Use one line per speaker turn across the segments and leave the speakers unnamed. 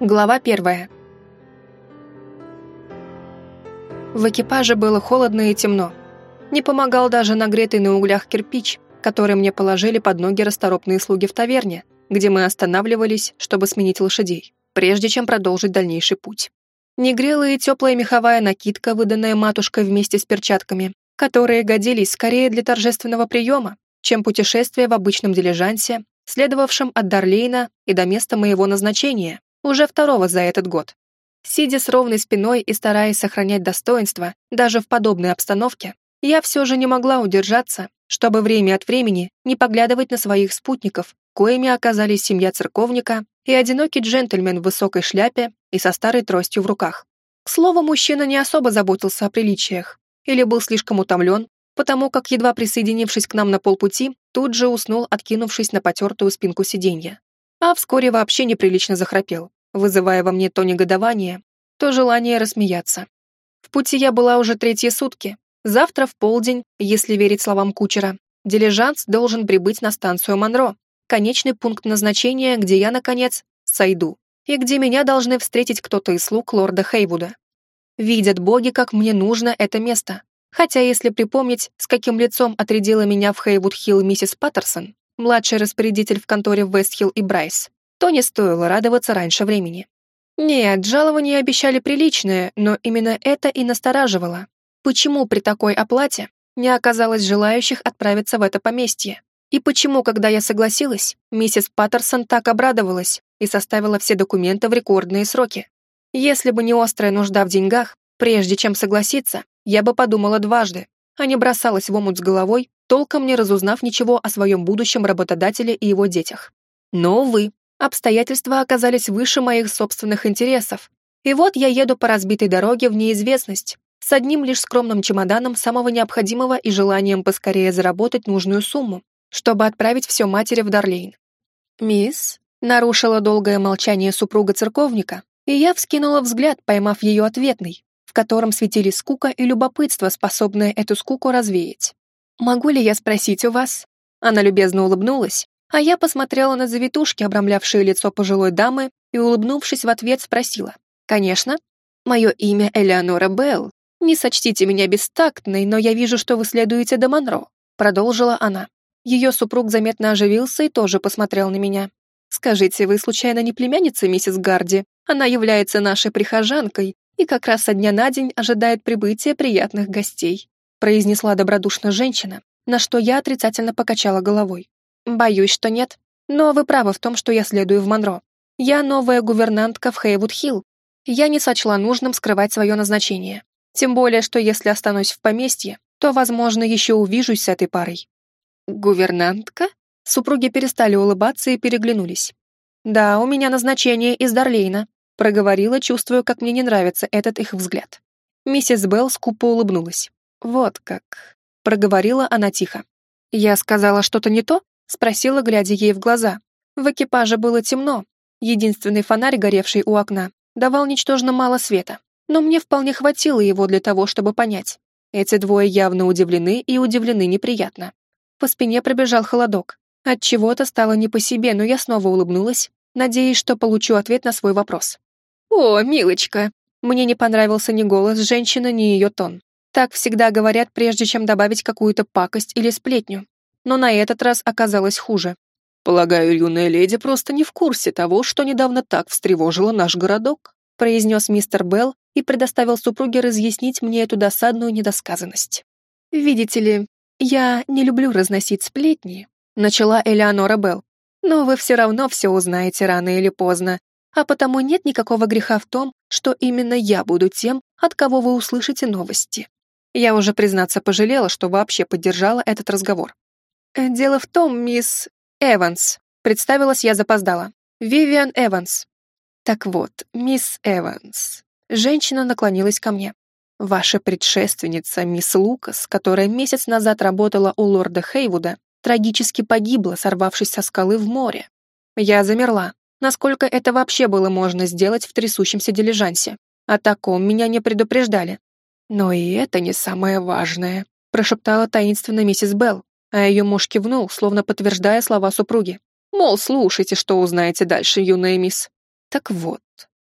Глава первая. В экипаже было холодно и темно. Не помогал даже нагретый на углях кирпич, который мне положили под ноги расторопные слуги в таверне, где мы останавливались, чтобы сменить лошадей, прежде чем продолжить дальнейший путь. Не грела и теплая меховая накидка, выданная матушкой вместе с перчатками, которые годились скорее для торжественного приема, чем путешествие в обычном дилижансе, следовавшем от Дарлейна и до места моего назначения, уже второго за этот год. Сидя с ровной спиной и стараясь сохранять достоинство, даже в подобной обстановке, я все же не могла удержаться, чтобы время от времени не поглядывать на своих спутников, коими оказались семья церковника и одинокий джентльмен в высокой шляпе и со старой тростью в руках. К слову, мужчина не особо заботился о приличиях или был слишком утомлен, потому как, едва присоединившись к нам на полпути, тут же уснул, откинувшись на потертую спинку сиденья. А вскоре вообще неприлично захрапел вызывая во мне то негодование, то желание рассмеяться. В пути я была уже третьи сутки. Завтра в полдень, если верить словам кучера, дилижанс должен прибыть на станцию Монро, конечный пункт назначения, где я, наконец, сойду, и где меня должны встретить кто-то из слуг лорда Хейвуда. Видят боги, как мне нужно это место. Хотя, если припомнить, с каким лицом отрядила меня в Хейвуд-Хилл миссис Паттерсон, младший распорядитель в конторе Вестхилл и Брайс, то не стоило радоваться раньше времени. Нет, жалование обещали приличное, но именно это и настораживало. Почему при такой оплате не оказалось желающих отправиться в это поместье? И почему, когда я согласилась, миссис Паттерсон так обрадовалась и составила все документы в рекордные сроки? Если бы не острая нужда в деньгах, прежде чем согласиться, я бы подумала дважды, а не бросалась в омут с головой, толком не разузнав ничего о своем будущем работодателе и его детях. Но, увы, Обстоятельства оказались выше моих собственных интересов. И вот я еду по разбитой дороге в неизвестность, с одним лишь скромным чемоданом самого необходимого и желанием поскорее заработать нужную сумму, чтобы отправить все матери в Дарлейн. «Мисс?» — нарушила долгое молчание супруга церковника, и я вскинула взгляд, поймав ее ответный, в котором светились скука и любопытство, способное эту скуку развеять. «Могу ли я спросить у вас?» Она любезно улыбнулась, а я посмотрела на завитушки, обрамлявшие лицо пожилой дамы, и, улыбнувшись в ответ, спросила. «Конечно. Мое имя Элеонора Белл. Не сочтите меня бестактной, но я вижу, что вы следуете до Монро», продолжила она. Ее супруг заметно оживился и тоже посмотрел на меня. «Скажите, вы случайно не племянница миссис Гарди? Она является нашей прихожанкой и как раз со дня на день ожидает прибытия приятных гостей», произнесла добродушно женщина, на что я отрицательно покачала головой. Боюсь, что нет. Но вы правы в том, что я следую в Монро. Я новая гувернантка в Хейвуд-Хилл. Я не сочла нужным скрывать свое назначение. Тем более, что если останусь в поместье, то, возможно, еще увижусь с этой парой. Гувернантка? Супруги перестали улыбаться и переглянулись. Да, у меня назначение из Дарлейна, проговорила, чувствуя, как мне не нравится этот их взгляд. Миссис Белл скупо улыбнулась. Вот как, проговорила она тихо. Я сказала что-то не то? Спросила, глядя ей в глаза. В экипаже было темно. Единственный фонарь, горевший у окна, давал ничтожно мало света. Но мне вполне хватило его для того, чтобы понять. Эти двое явно удивлены и удивлены неприятно. По спине пробежал холодок. От чего-то стало не по себе, но я снова улыбнулась, надеясь, что получу ответ на свой вопрос. «О, милочка!» Мне не понравился ни голос женщины, ни ее тон. Так всегда говорят, прежде чем добавить какую-то пакость или сплетню но на этот раз оказалось хуже. «Полагаю, юная леди просто не в курсе того, что недавно так встревожило наш городок», произнес мистер Белл и предоставил супруге разъяснить мне эту досадную недосказанность. «Видите ли, я не люблю разносить сплетни», начала Элеонора Белл. «Но вы все равно все узнаете рано или поздно, а потому нет никакого греха в том, что именно я буду тем, от кого вы услышите новости». Я уже, признаться, пожалела, что вообще поддержала этот разговор. Э, «Дело в том, мисс Эванс», — представилась я запоздала. «Вивиан Эванс». «Так вот, мисс Эванс». Женщина наклонилась ко мне. «Ваша предшественница, мисс Лукас, которая месяц назад работала у лорда Хейвуда, трагически погибла, сорвавшись со скалы в море. Я замерла. Насколько это вообще было можно сделать в трясущемся дилижансе? О таком меня не предупреждали. Но и это не самое важное, прошептала таинственно миссис Белл, а ее муж кивнул, словно подтверждая слова супруги. Мол, слушайте, что узнаете дальше, юная мисс. Так вот,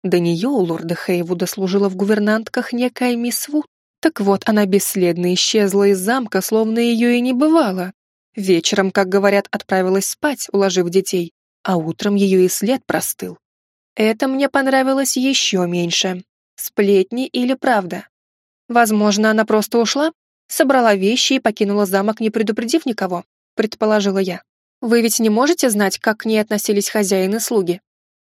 до нее у лорда Хейвуда служила в гувернантках некая мисс Вуд. Так вот, она бесследно исчезла из замка, словно ее и не бывало. Вечером, как говорят, отправилась спать, уложив детей, а утром ее и след простыл. Это мне понравилось еще меньше. Сплетни или правда? Возможно, она просто ушла, собрала вещи и покинула замок, не предупредив никого, предположила я. Вы ведь не можете знать, как к ней относились хозяин и слуги?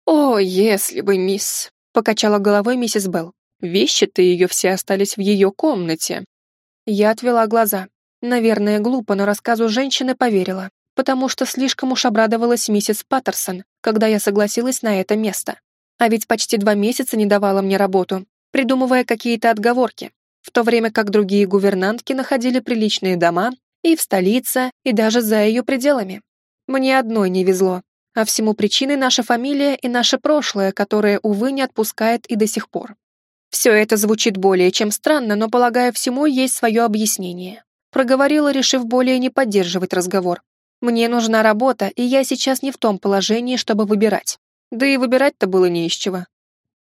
О, если бы, мисс, покачала головой миссис Белл. Вещи-то ее все остались в ее комнате. Я отвела глаза. Наверное, глупо, но рассказу женщины поверила, потому что слишком уж обрадовалась миссис Паттерсон, когда я согласилась на это место. А ведь почти два месяца не давала мне работу, придумывая какие-то отговорки, в то время как другие гувернантки находили приличные дома и в столице, и даже за ее пределами. Мне одной не везло, а всему причиной наша фамилия и наше прошлое, которое, увы, не отпускает и до сих пор. Все это звучит более чем странно, но, полагаю, всему есть свое объяснение. Проговорила, решив более не поддерживать разговор. Мне нужна работа, и я сейчас не в том положении, чтобы выбирать. Да и выбирать-то было не из чего.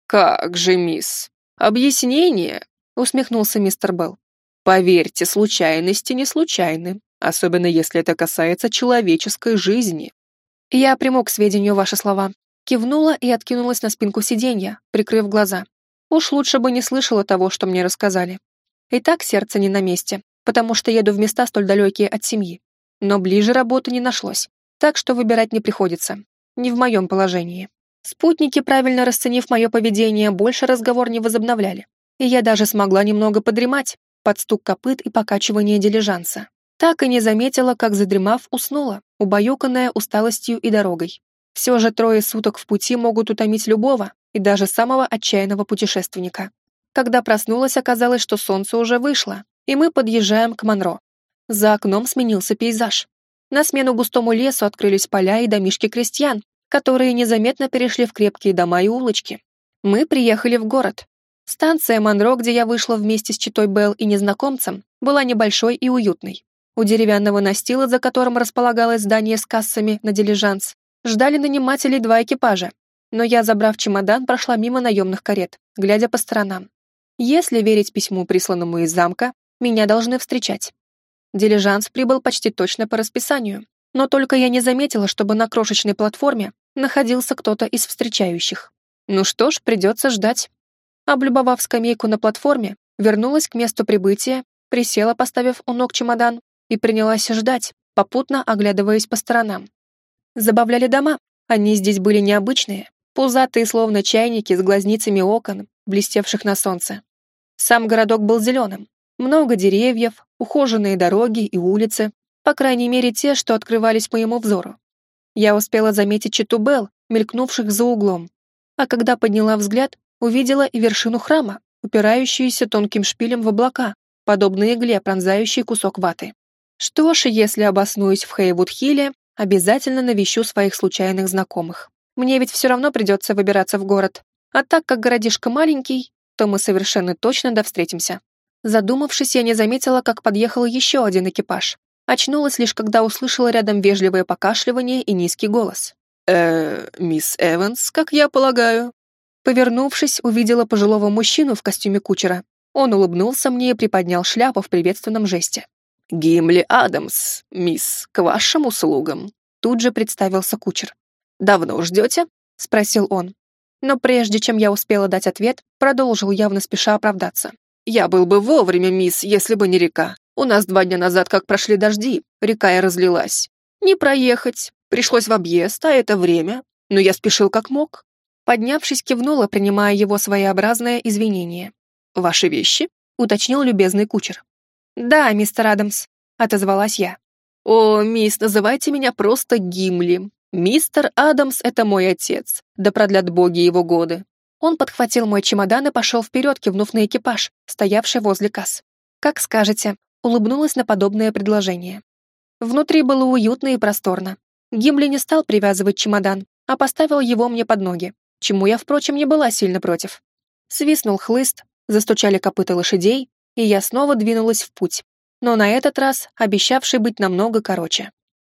«Как же, мисс? Объяснение?» — усмехнулся мистер Белл. «Поверьте, случайности не случайны, особенно если это касается человеческой жизни». Я приму к сведению ваши слова. Кивнула и откинулась на спинку сиденья, прикрыв глаза. Уж лучше бы не слышала того, что мне рассказали. И так сердце не на месте, потому что еду в места столь далекие от семьи но ближе работы не нашлось, так что выбирать не приходится. Не в моем положении. Спутники, правильно расценив мое поведение, больше разговор не возобновляли. И я даже смогла немного подремать под стук копыт и покачивание дилижанса. Так и не заметила, как задремав, уснула, убаюканная усталостью и дорогой. Все же трое суток в пути могут утомить любого, и даже самого отчаянного путешественника. Когда проснулась, оказалось, что солнце уже вышло, и мы подъезжаем к Монро. За окном сменился пейзаж. На смену густому лесу открылись поля и домишки крестьян, которые незаметно перешли в крепкие дома и улочки. Мы приехали в город. Станция Монро, где я вышла вместе с Читой Белл и незнакомцем, была небольшой и уютной. У деревянного настила, за которым располагалось здание с кассами на дилижанс, ждали нанимателей два экипажа, но я, забрав чемодан, прошла мимо наемных карет, глядя по сторонам. Если верить письму, присланному из замка, меня должны встречать. Дилижанс прибыл почти точно по расписанию, но только я не заметила, чтобы на крошечной платформе находился кто-то из встречающих. Ну что ж, придется ждать. Облюбовав скамейку на платформе, вернулась к месту прибытия, присела, поставив у ног чемодан, и принялась ждать, попутно оглядываясь по сторонам. Забавляли дома, они здесь были необычные, пузатые, словно чайники с глазницами окон, блестевших на солнце. Сам городок был зеленым, много деревьев, ухоженные дороги и улицы, по крайней мере те, что открывались моему взору. Я успела заметить читу Белл, мелькнувших за углом, а когда подняла взгляд, увидела и вершину храма, упирающуюся тонким шпилем в облака, подобно игле, пронзающей кусок ваты. Что ж, если обоснуюсь в Хейвуд-Хилле, обязательно навещу своих случайных знакомых. Мне ведь все равно придется выбираться в город. А так как городишко маленький, то мы совершенно точно до встретимся. Задумавшись, я не заметила, как подъехал еще один экипаж. Очнулась лишь, когда услышала рядом вежливое покашливание и низкий голос. «Э, мисс Эванс, как я полагаю?» Повернувшись, увидела пожилого мужчину в костюме кучера. Он улыбнулся мне и приподнял шляпу в приветственном жесте. «Гимли Адамс, мисс, к вашим услугам», тут же представился кучер. «Давно ждете?» — спросил он. Но прежде чем я успела дать ответ, продолжил явно спеша оправдаться. «Я был бы вовремя, мисс, если бы не река. У нас два дня назад как прошли дожди, река и разлилась. Не проехать, пришлось в объезд, а это время. Но я спешил как мог». Поднявшись, кивнула, принимая его своеобразное извинение. «Ваши вещи?» — уточнил любезный кучер. «Да, мистер Адамс», — отозвалась я. «О, мисс, называйте меня просто Гимли. Мистер Адамс — это мой отец, да продлят боги его годы. Он подхватил мой чемодан и пошел вперед, кивнув на экипаж, стоявший возле касс. «Как скажете», — улыбнулась на подобное предложение. Внутри было уютно и просторно. Гимли не стал привязывать чемодан, а поставил его мне под ноги, чему я, впрочем, не была сильно против. Свистнул хлыст, застучали копыта лошадей, и я снова двинулась в путь, но на этот раз обещавший быть намного короче.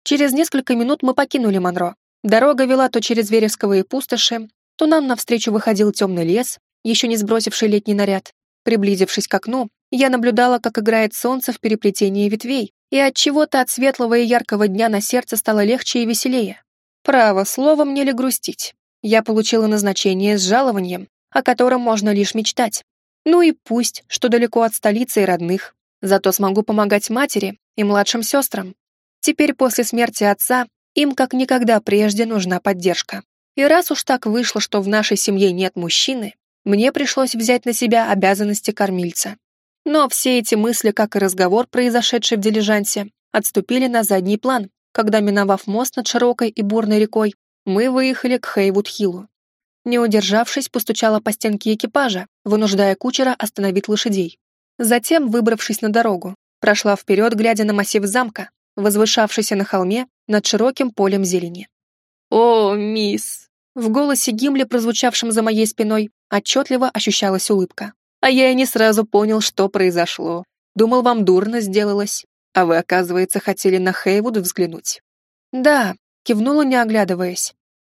Через несколько минут мы покинули Монро. Дорога вела то через вересковые пустоши, то нам навстречу выходил темный лес, еще не сбросивший летний наряд. Приблизившись к окну, я наблюдала, как играет солнце в переплетении ветвей, и от чего-то от светлого и яркого дня на сердце стало легче и веселее. Право, слово мне ли грустить? Я получила назначение с жалованием, о котором можно лишь мечтать. Ну и пусть, что далеко от столицы и родных, зато смогу помогать матери и младшим сестрам. Теперь после смерти отца им как никогда прежде нужна поддержка. И раз уж так вышло, что в нашей семье нет мужчины, мне пришлось взять на себя обязанности кормильца. Но все эти мысли, как и разговор, произошедший в дилижансе, отступили на задний план, когда, миновав мост над широкой и бурной рекой, мы выехали к Хейвуд-Хиллу. Не удержавшись, постучала по стенке экипажа, вынуждая кучера остановить лошадей. Затем, выбравшись на дорогу, прошла вперед, глядя на массив замка, возвышавшийся на холме над широким полем зелени. «О, мисс!» В голосе Гимли, прозвучавшем за моей спиной, отчетливо ощущалась улыбка. А я и не сразу понял, что произошло. Думал, вам дурно сделалось. А вы, оказывается, хотели на Хейвуд взглянуть. Да, кивнула, не оглядываясь.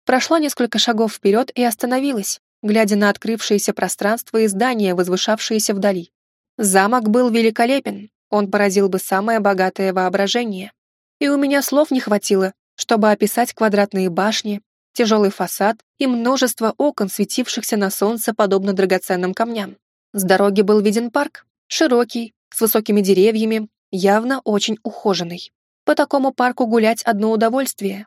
Прошла несколько шагов вперед и остановилась, глядя на открывшееся пространство и здания, возвышавшиеся вдали. Замок был великолепен, он поразил бы самое богатое воображение. И у меня слов не хватило, чтобы описать квадратные башни, тяжелый фасад и множество окон, светившихся на солнце, подобно драгоценным камням. С дороги был виден парк, широкий, с высокими деревьями, явно очень ухоженный. По такому парку гулять одно удовольствие.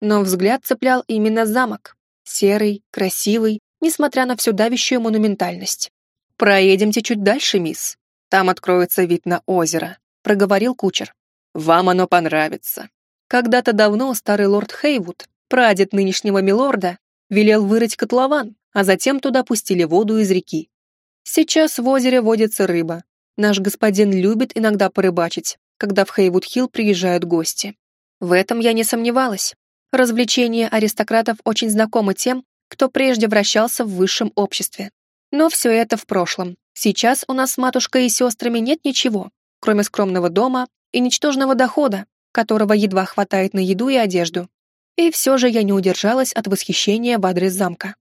Но взгляд цеплял именно замок. Серый, красивый, несмотря на всю давящую монументальность. «Проедемте чуть дальше, мисс. Там откроется вид на озеро», — проговорил кучер. «Вам оно понравится». Когда-то давно старый лорд Хейвуд, прадед нынешнего милорда, велел вырыть котлован, а затем туда пустили воду из реки. Сейчас в озере водится рыба. Наш господин любит иногда порыбачить, когда в Хейвуд-Хилл приезжают гости. В этом я не сомневалась. Развлечения аристократов очень знакомы тем, кто прежде вращался в высшем обществе. Но все это в прошлом. Сейчас у нас с матушкой и сестрами нет ничего, кроме скромного дома и ничтожного дохода, которого едва хватает на еду и одежду. И все же я не удержалась от восхищения в адрес замка.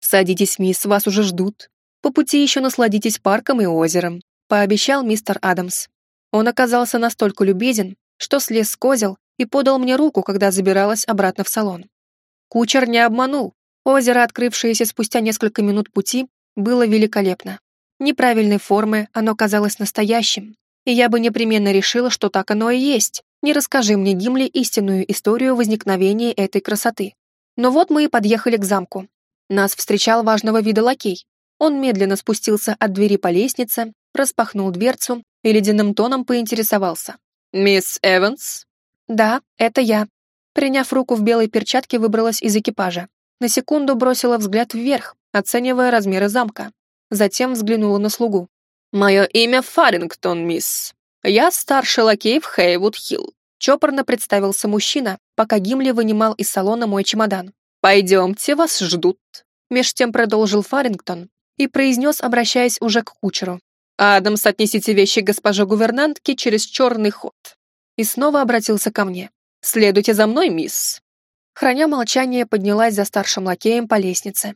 «Садитесь, мисс, вас уже ждут», по пути еще насладитесь парком и озером», — пообещал мистер Адамс. Он оказался настолько любезен, что слез с козел и подал мне руку, когда забиралась обратно в салон. Кучер не обманул. Озеро, открывшееся спустя несколько минут пути, было великолепно. Неправильной формы оно казалось настоящим, и я бы непременно решила, что так оно и есть. Не расскажи мне, Гимли, истинную историю возникновения этой красоты. Но вот мы и подъехали к замку. Нас встречал важного вида лакей, он медленно спустился от двери по лестнице, распахнул дверцу и ледяным тоном поинтересовался. «Мисс Эванс?» «Да, это я». Приняв руку в белой перчатке, выбралась из экипажа. На секунду бросила взгляд вверх, оценивая размеры замка. Затем взглянула на слугу. «Мое имя Фарингтон, мисс. Я старший лакей в Хейвуд-Хилл». Чопорно представился мужчина, пока Гимли вынимал из салона мой чемодан. «Пойдемте, вас ждут». Меж тем продолжил Фарингтон, и произнес, обращаясь уже к кучеру. «Адамс, отнесите вещи госпоже гувернантке через черный ход». И снова обратился ко мне. «Следуйте за мной, мисс». Храня молчание, поднялась за старшим лакеем по лестнице.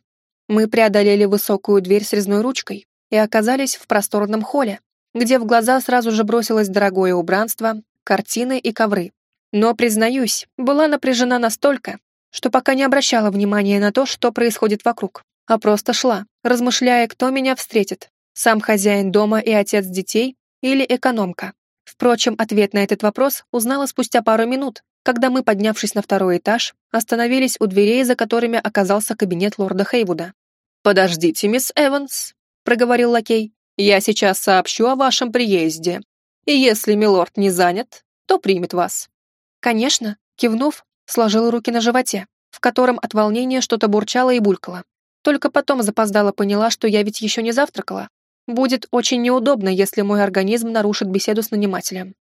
Мы преодолели высокую дверь с резной ручкой и оказались в просторном холле, где в глаза сразу же бросилось дорогое убранство, картины и ковры. Но, признаюсь, была напряжена настолько, что пока не обращала внимания на то, что происходит вокруг а просто шла, размышляя, кто меня встретит, сам хозяин дома и отец детей или экономка. Впрочем, ответ на этот вопрос узнала спустя пару минут, когда мы, поднявшись на второй этаж, остановились у дверей, за которыми оказался кабинет лорда Хейвуда. «Подождите, мисс Эванс», — проговорил лакей, «я сейчас сообщу о вашем приезде, и если милорд не занят, то примет вас». «Конечно», — кивнув, сложил руки на животе, в котором от волнения что-то бурчало и булькало. Только потом запоздала поняла, что я ведь еще не завтракала. Будет очень неудобно, если мой организм нарушит беседу с нанимателем.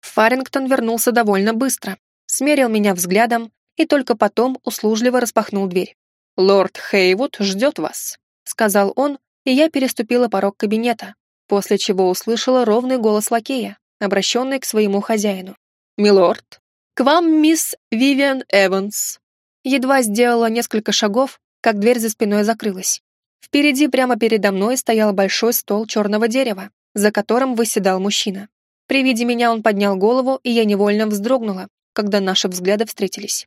Фарингтон вернулся довольно быстро, смерил меня взглядом и только потом услужливо распахнул дверь. «Лорд Хейвуд ждет вас», — сказал он, и я переступила порог кабинета, после чего услышала ровный голос лакея, обращенный к своему хозяину. «Милорд, к вам мисс Вивиан Эванс». Едва сделала несколько шагов, как дверь за спиной закрылась. Впереди, прямо передо мной, стоял большой стол черного дерева, за которым выседал мужчина. При виде меня он поднял голову, и я невольно вздрогнула, когда наши взгляды встретились.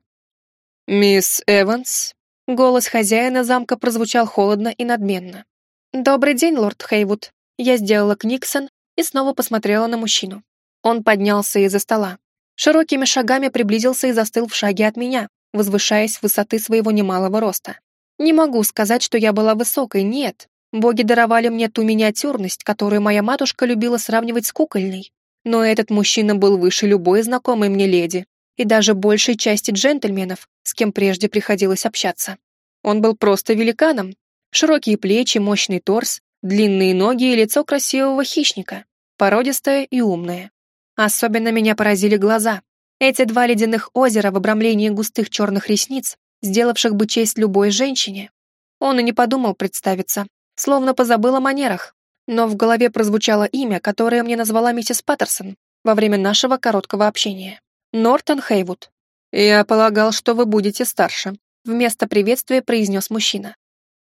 «Мисс Эванс?» Голос хозяина замка прозвучал холодно и надменно. «Добрый день, лорд Хейвуд». Я сделала книксон и снова посмотрела на мужчину. Он поднялся из-за стола. Широкими шагами приблизился и застыл в шаге от меня, возвышаясь с высоты своего немалого роста. Не могу сказать, что я была высокой, нет. Боги даровали мне ту миниатюрность, которую моя матушка любила сравнивать с кукольной. Но этот мужчина был выше любой знакомой мне леди, и даже большей части джентльменов, с кем прежде приходилось общаться. Он был просто великаном. Широкие плечи, мощный торс, длинные ноги и лицо красивого хищника, породистое и умное. Особенно меня поразили глаза. Эти два ледяных озера в обрамлении густых черных ресниц, сделавших бы честь любой женщине. Он и не подумал представиться, словно позабыл о манерах, но в голове прозвучало имя, которое мне назвала миссис Паттерсон во время нашего короткого общения. Нортон Хейвуд. «Я полагал, что вы будете старше», — вместо приветствия произнес мужчина.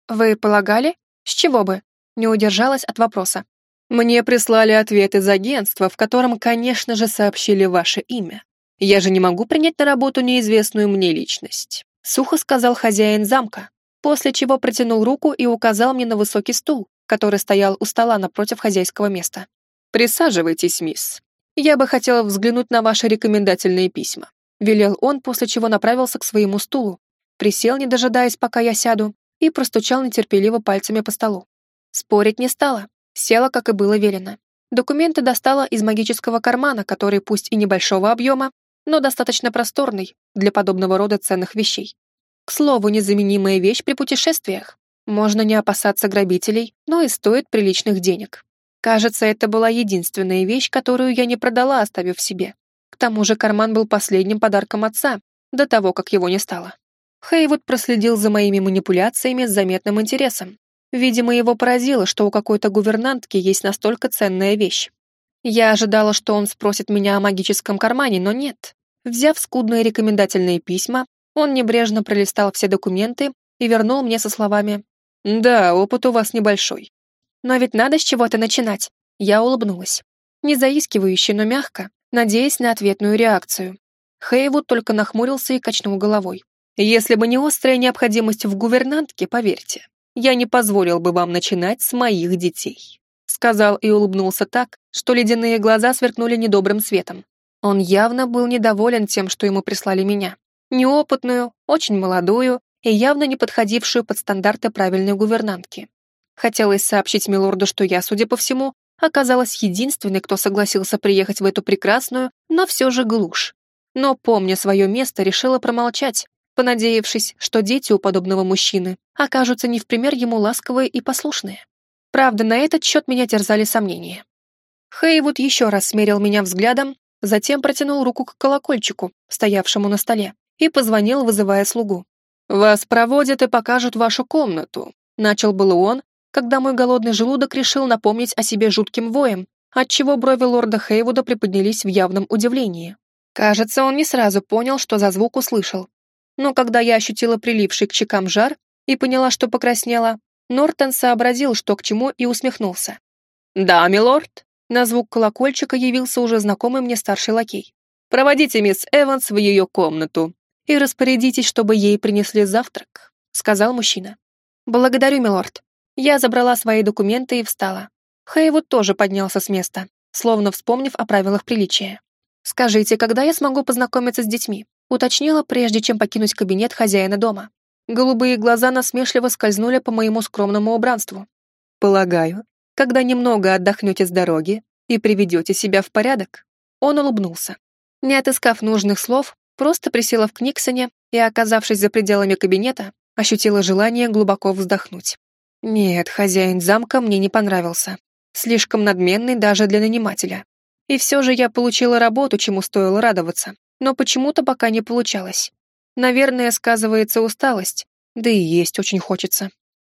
«Вы полагали? С чего бы?» Не удержалась от вопроса. «Мне прислали ответ из агентства, в котором, конечно же, сообщили ваше имя. Я же не могу принять на работу неизвестную мне личность», — сухо сказал хозяин замка, после чего протянул руку и указал мне на высокий стул, который стоял у стола напротив хозяйского места. «Присаживайтесь, мисс. «Я бы хотела взглянуть на ваши рекомендательные письма», велел он, после чего направился к своему стулу, присел, не дожидаясь, пока я сяду, и простучал нетерпеливо пальцами по столу. Спорить не стала, села, как и было велено. Документы достала из магического кармана, который пусть и небольшого объема, но достаточно просторный для подобного рода ценных вещей. К слову, незаменимая вещь при путешествиях. Можно не опасаться грабителей, но и стоит приличных денег. Кажется, это была единственная вещь, которую я не продала, оставив себе. К тому же карман был последним подарком отца, до того, как его не стало. Хейвуд проследил за моими манипуляциями с заметным интересом. Видимо, его поразило, что у какой-то гувернантки есть настолько ценная вещь. Я ожидала, что он спросит меня о магическом кармане, но нет. Взяв скудные рекомендательные письма, он небрежно пролистал все документы и вернул мне со словами «Да, опыт у вас небольшой. Но ведь надо с чего-то начинать. Я улыбнулась. Не заискивающе, но мягко, надеясь на ответную реакцию. Хейвуд только нахмурился и качнул головой. «Если бы не острая необходимость в гувернантке, поверьте, я не позволил бы вам начинать с моих детей», сказал и улыбнулся так, что ледяные глаза сверкнули недобрым светом. Он явно был недоволен тем, что ему прислали меня. Неопытную, очень молодую и явно не подходившую под стандарты правильной гувернантки. Хотелось сообщить милорду, что я, судя по всему, оказалась единственной, кто согласился приехать в эту прекрасную, но все же глушь. Но, помня свое место, решила промолчать, понадеявшись, что дети у подобного мужчины окажутся не в пример ему ласковые и послушные. Правда, на этот счет меня терзали сомнения. Хейвуд еще раз смерил меня взглядом, затем протянул руку к колокольчику, стоявшему на столе, и позвонил, вызывая слугу. «Вас проводят и покажут вашу комнату», — начал было он, когда мой голодный желудок решил напомнить о себе жутким воем, отчего брови лорда Хейвуда приподнялись в явном удивлении. Кажется, он не сразу понял, что за звук услышал. Но когда я ощутила приливший к щекам жар и поняла, что покраснела, Нортон сообразил, что к чему, и усмехнулся. «Да, милорд!» На звук колокольчика явился уже знакомый мне старший лакей. «Проводите мисс Эванс в ее комнату и распорядитесь, чтобы ей принесли завтрак», — сказал мужчина. «Благодарю, милорд», я забрала свои документы и встала. Хейвуд тоже поднялся с места, словно вспомнив о правилах приличия. «Скажите, когда я смогу познакомиться с детьми?» уточнила, прежде чем покинуть кабинет хозяина дома. Голубые глаза насмешливо скользнули по моему скромному убранству. «Полагаю, когда немного отдохнете с дороги и приведете себя в порядок». Он улыбнулся. Не отыскав нужных слов, просто присела в Книксоне и, оказавшись за пределами кабинета, ощутила желание глубоко вздохнуть. Нет, хозяин замка мне не понравился. Слишком надменный даже для нанимателя. И все же я получила работу, чему стоило радоваться. Но почему-то пока не получалось. Наверное, сказывается усталость. Да и есть очень хочется.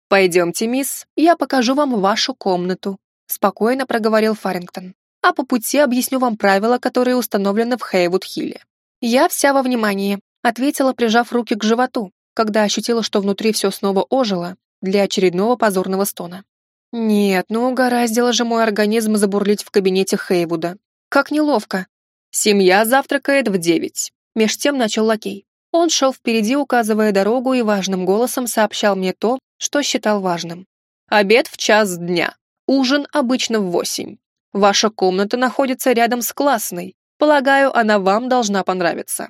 «Пойдемте, мисс, я покажу вам вашу комнату», спокойно проговорил Фарингтон. «А по пути объясню вам правила, которые установлены в Хейвуд-Хилле». «Я вся во внимании», ответила, прижав руки к животу, когда ощутила, что внутри все снова ожило для очередного позорного стона. Нет, ну угораздило же мой организм забурлить в кабинете Хейвуда. Как неловко. Семья завтракает в девять. Меж тем начал лакей. Он шел впереди, указывая дорогу и важным голосом сообщал мне то, что считал важным. Обед в час дня. Ужин обычно в восемь. Ваша комната находится рядом с классной. Полагаю, она вам должна понравиться.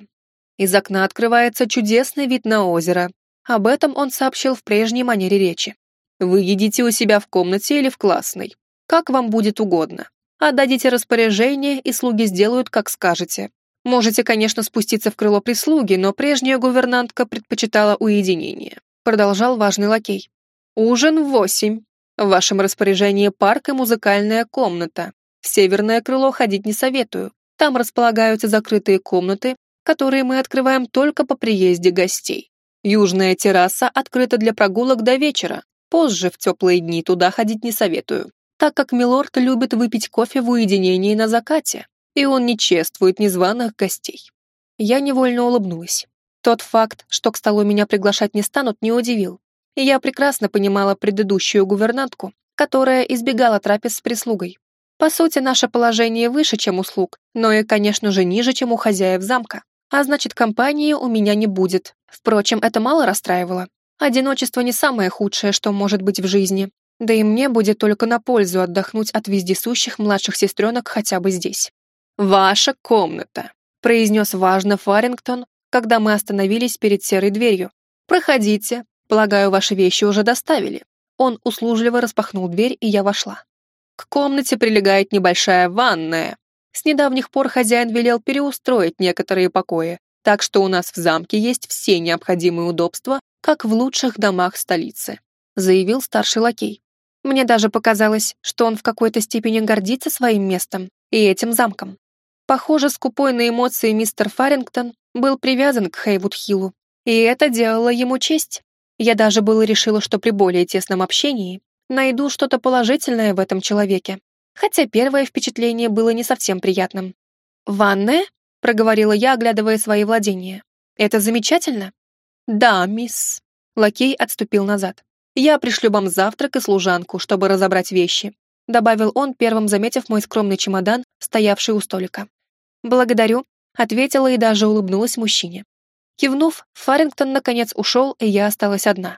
Из окна открывается чудесный вид на озеро. Об этом он сообщил в прежней манере речи. Вы едите у себя в комнате или в классной. Как вам будет угодно. Отдадите распоряжение, и слуги сделают, как скажете. Можете, конечно, спуститься в крыло прислуги, но прежняя гувернантка предпочитала уединение. Продолжал важный лакей. Ужин в восемь. В вашем распоряжении парк и музыкальная комната. В северное крыло ходить не советую. Там располагаются закрытые комнаты, которые мы открываем только по приезде гостей. Южная терраса открыта для прогулок до вечера, Позже, в теплые дни, туда ходить не советую, так как милорд любит выпить кофе в уединении на закате, и он не чествует незваных гостей. Я невольно улыбнулась. Тот факт, что к столу меня приглашать не станут, не удивил. И я прекрасно понимала предыдущую гувернантку, которая избегала трапез с прислугой. По сути, наше положение выше, чем у слуг, но и, конечно же, ниже, чем у хозяев замка. А значит, компании у меня не будет. Впрочем, это мало расстраивало. Одиночество не самое худшее, что может быть в жизни. Да и мне будет только на пользу отдохнуть от вездесущих младших сестренок хотя бы здесь. «Ваша комната», — произнес важно Фарингтон, когда мы остановились перед серой дверью. «Проходите. Полагаю, ваши вещи уже доставили». Он услужливо распахнул дверь, и я вошла. К комнате прилегает небольшая ванная. С недавних пор хозяин велел переустроить некоторые покои, так что у нас в замке есть все необходимые удобства как в лучших домах столицы», заявил старший лакей. Мне даже показалось, что он в какой-то степени гордится своим местом и этим замком. Похоже, скупой на эмоции мистер Фарингтон был привязан к Хейвуд-Хиллу, и это делало ему честь. Я даже было решила, что при более тесном общении найду что-то положительное в этом человеке, хотя первое впечатление было не совсем приятным. «Ванная?» — проговорила я, оглядывая свои владения. «Это замечательно. «Да, мисс». Лакей отступил назад. «Я пришлю вам завтрак и служанку, чтобы разобрать вещи», добавил он, первым заметив мой скромный чемодан, стоявший у столика. «Благодарю», ответила и даже улыбнулась мужчине. Кивнув, Фарингтон наконец ушел, и я осталась одна.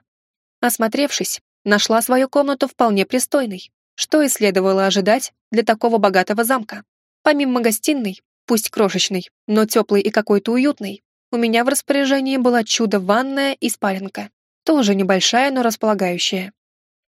Осмотревшись, нашла свою комнату вполне пристойной, что и следовало ожидать для такого богатого замка. Помимо гостиной, пусть крошечной, но теплой и какой-то уютной, у меня в распоряжении была чудо-ванная и спаленка, тоже небольшая, но располагающая.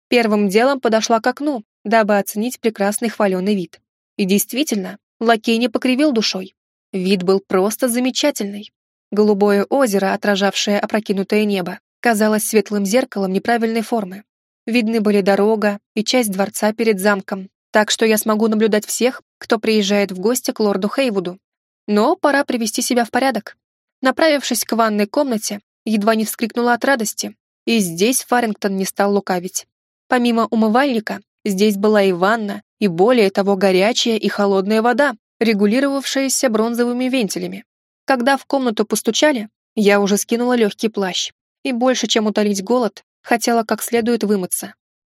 Первым делом подошла к окну, дабы оценить прекрасный хваленый вид. И действительно, лакей не покривил душой. Вид был просто замечательный. Голубое озеро, отражавшее опрокинутое небо, казалось светлым зеркалом неправильной формы. Видны были дорога и часть дворца перед замком, так что я смогу наблюдать всех, кто приезжает в гости к лорду Хейвуду. Но пора привести себя в порядок. Направившись к ванной комнате, едва не вскрикнула от радости. И здесь Фарингтон не стал лукавить. Помимо умывальника, здесь была и ванна, и более того горячая и холодная вода, регулировавшаяся бронзовыми вентилями. Когда в комнату постучали, я уже скинула легкий плащ. И больше, чем утолить голод, хотела как следует вымыться.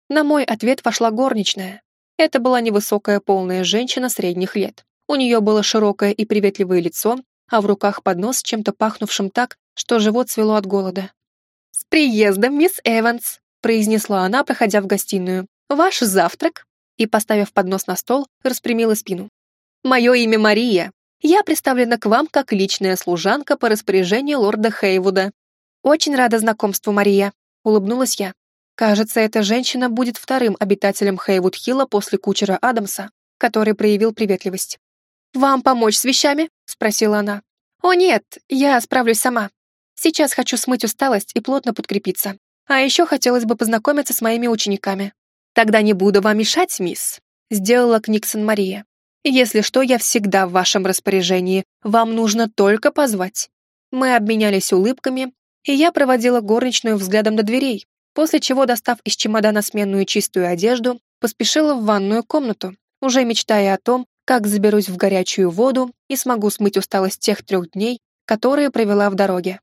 На мой ответ вошла горничная. Это была невысокая полная женщина средних лет. У нее было широкое и приветливое лицо а в руках поднос с чем-то пахнувшим так, что живот свело от голода. «С приездом, мисс Эванс!» произнесла она, проходя в гостиную. «Ваш завтрак!» и, поставив поднос на стол, распрямила спину. «Мое имя Мария. Я представлена к вам как личная служанка по распоряжению лорда Хейвуда. Очень рада знакомству, Мария», — улыбнулась я. Кажется, эта женщина будет вторым обитателем Хейвуд-Хилла после кучера Адамса, который проявил приветливость. «Вам помочь с вещами?» — спросила она. «О нет, я справлюсь сама. Сейчас хочу смыть усталость и плотно подкрепиться. А еще хотелось бы познакомиться с моими учениками. Тогда не буду вам мешать, мисс», — сделала Книксон Мария. «Если что, я всегда в вашем распоряжении. Вам нужно только позвать». Мы обменялись улыбками, и я проводила горничную взглядом до дверей, после чего, достав из чемодана сменную чистую одежду, поспешила в ванную комнату, уже мечтая о том, как заберусь в горячую воду и смогу смыть усталость тех трех дней, которые провела в дороге.